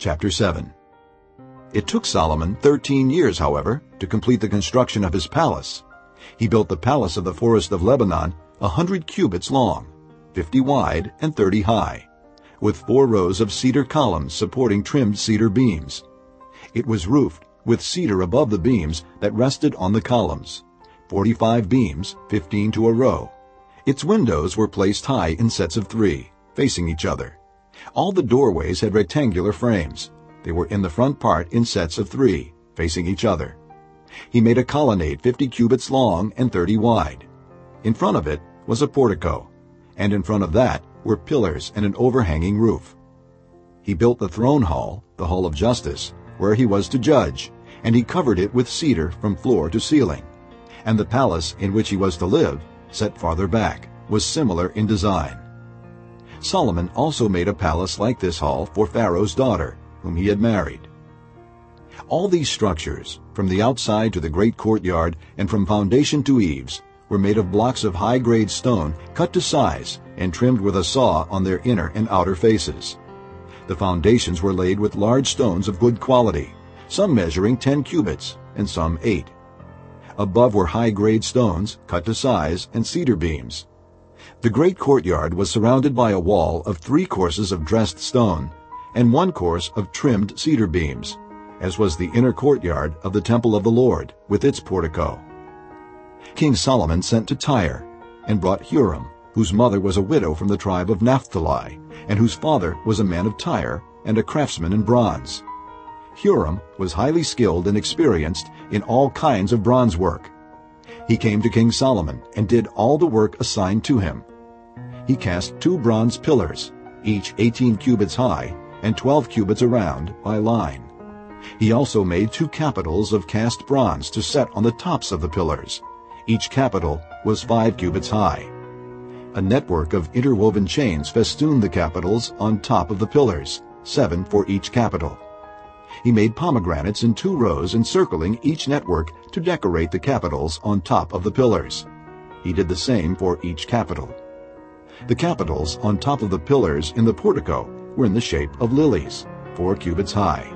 Chapter 7 It took Solomon 13 years, however, to complete the construction of his palace. He built the palace of the forest of Lebanon a hundred cubits long, fifty wide, and thirty high, with four rows of cedar columns supporting trimmed cedar beams. It was roofed with cedar above the beams that rested on the columns, forty-five beams, fifteen to a row. Its windows were placed high in sets of three, facing each other. All the doorways had rectangular frames. They were in the front part in sets of three, facing each other. He made a colonnade fifty cubits long and thirty wide. In front of it was a portico, and in front of that were pillars and an overhanging roof. He built the throne hall, the hall of justice, where he was to judge, and he covered it with cedar from floor to ceiling. And the palace in which he was to live, set farther back, was similar in design. Solomon also made a palace like this hall for Pharaoh's daughter, whom he had married. All these structures, from the outside to the great courtyard and from foundation to eaves, were made of blocks of high-grade stone cut to size and trimmed with a saw on their inner and outer faces. The foundations were laid with large stones of good quality, some measuring 10 cubits and some 8. Above were high-grade stones, cut to size, and cedar beams. The great courtyard was surrounded by a wall of three courses of dressed stone and one course of trimmed cedar beams, as was the inner courtyard of the temple of the Lord, with its portico. King Solomon sent to Tyre and brought Huram, whose mother was a widow from the tribe of Naphtali, and whose father was a man of Tyre and a craftsman in bronze. Huram was highly skilled and experienced in all kinds of bronze work. He came to King Solomon and did all the work assigned to him. He cast two bronze pillars, each 18 cubits high and 12 cubits around by line. He also made two capitals of cast bronze to set on the tops of the pillars. Each capital was 5 cubits high. A network of interwoven chains festooned the capitals on top of the pillars, seven for each capital. He made pomegranates in two rows encircling each network to decorate the capitals on top of the pillars. He did the same for each capital. The capitals on top of the pillars in the portico were in the shape of lilies, four cubits high.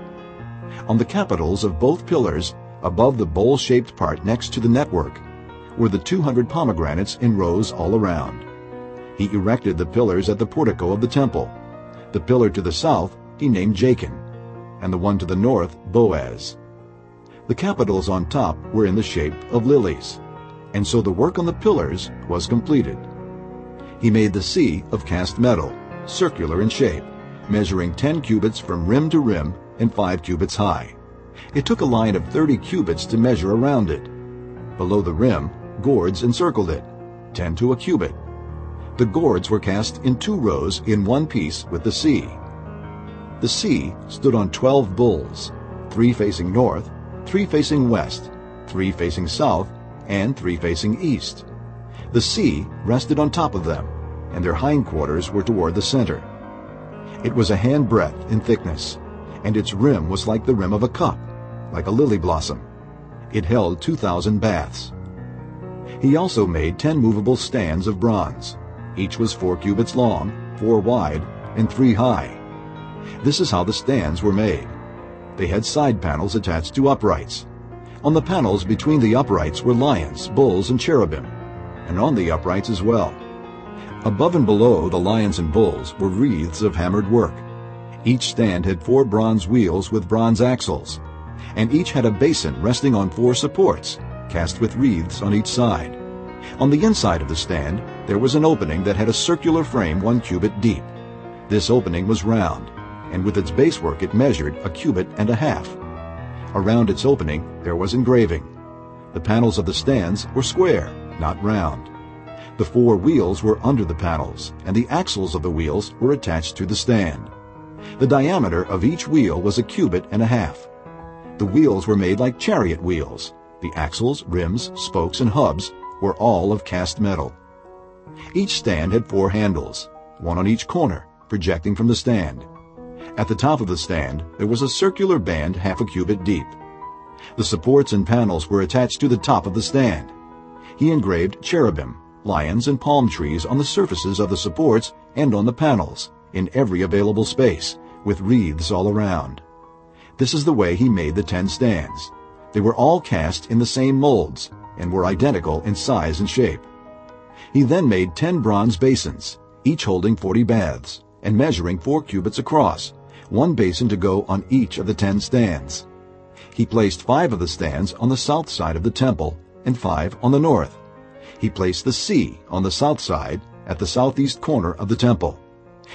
On the capitals of both pillars, above the bowl-shaped part next to the network, were the 200 pomegranates in rows all around. He erected the pillars at the portico of the temple. The pillar to the south he named Jachin, and the one to the north Boaz. The capitals on top were in the shape of lilies, and so the work on the pillars was completed. He made the sea of cast metal, circular in shape, measuring 10 cubits from rim to rim and 5 cubits high. It took a line of 30 cubits to measure around it. Below the rim, gourds encircled it, 10 to a cubit. The gourds were cast in two rows in one piece with the sea. The sea stood on 12 bulls, three facing north, three facing west, three facing south, and three facing east. The sea rested on top of them, and their hindquarters were toward the center. It was a handbreadth in thickness, and its rim was like the rim of a cup, like a lily blossom. It held 2,000 baths. He also made ten movable stands of bronze. Each was four cubits long, four wide, and three high. This is how the stands were made. They had side panels attached to uprights. On the panels between the uprights were lions, bulls, and cherubim, and on the uprights as well. Above and below the lions and bulls were wreaths of hammered work. Each stand had four bronze wheels with bronze axles, and each had a basin resting on four supports, cast with wreaths on each side. On the inside of the stand there was an opening that had a circular frame one cubit deep. This opening was round, and with its basework it measured a cubit and a half. Around its opening there was engraving. The panels of the stands were square, not round. The four wheels were under the panels, and the axles of the wheels were attached to the stand. The diameter of each wheel was a cubit and a half. The wheels were made like chariot wheels. The axles, rims, spokes, and hubs were all of cast metal. Each stand had four handles, one on each corner, projecting from the stand. At the top of the stand there was a circular band half a cubit deep. The supports and panels were attached to the top of the stand. He engraved cherubim, lions, and palm trees on the surfaces of the supports and on the panels, in every available space, with wreaths all around. This is the way he made the ten stands. They were all cast in the same molds and were identical in size and shape. He then made ten bronze basins, each holding forty baths, and measuring four cubits across, one basin to go on each of the ten stands. He placed five of the stands on the south side of the temple and five on the north. He placed the sea on the south side at the southeast corner of the temple.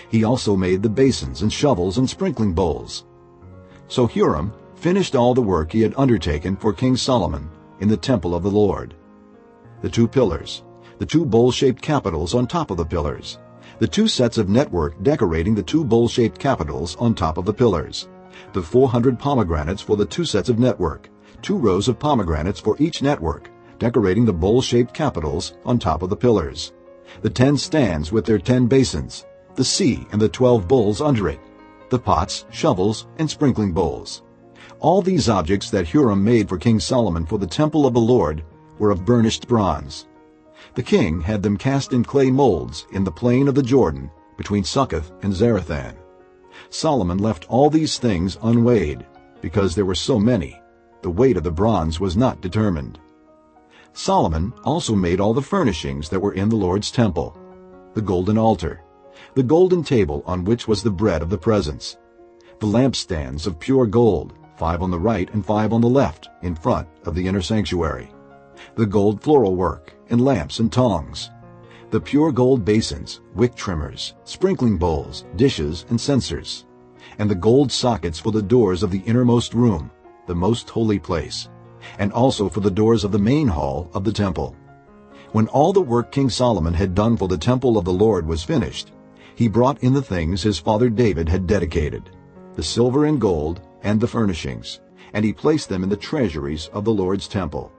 He also made the basins and shovels and sprinkling bowls. So Huram finished all the work he had undertaken for King Solomon in the temple of the Lord. The two pillars, the two bowl-shaped capitals on top of the pillars, the two sets of network decorating the two bowl-shaped capitals on top of the pillars, the 400 pomegranates for the two sets of network, two rows of pomegranates for each network, decorating the bowl-shaped capitals on top of the pillars, the ten stands with their ten basins, the sea and the twelve bowls under it, the pots, shovels, and sprinkling bowls. All these objects that Huram made for King Solomon for the temple of the Lord were of burnished bronze. The king had them cast in clay molds in the plain of the Jordan between Succoth and Zarethan. Solomon left all these things unweighed, because there were so many. The weight of the bronze was not determined. Solomon also made all the furnishings that were in the Lord's temple, the golden altar, the golden table on which was the bread of the presence, the lampstands of pure gold, five on the right and five on the left, in front of the inner sanctuary, the gold floral work, and lamps and tongs, the pure gold basins, wick trimmers, sprinkling bowls, dishes, and censers, and the gold sockets for the doors of the innermost room, the most holy place, and also for the doors of the main hall of the temple. When all the work King Solomon had done for the temple of the Lord was finished, he brought in the things his father David had dedicated, the silver and gold and the furnishings, and he placed them in the treasuries of the Lord's temple.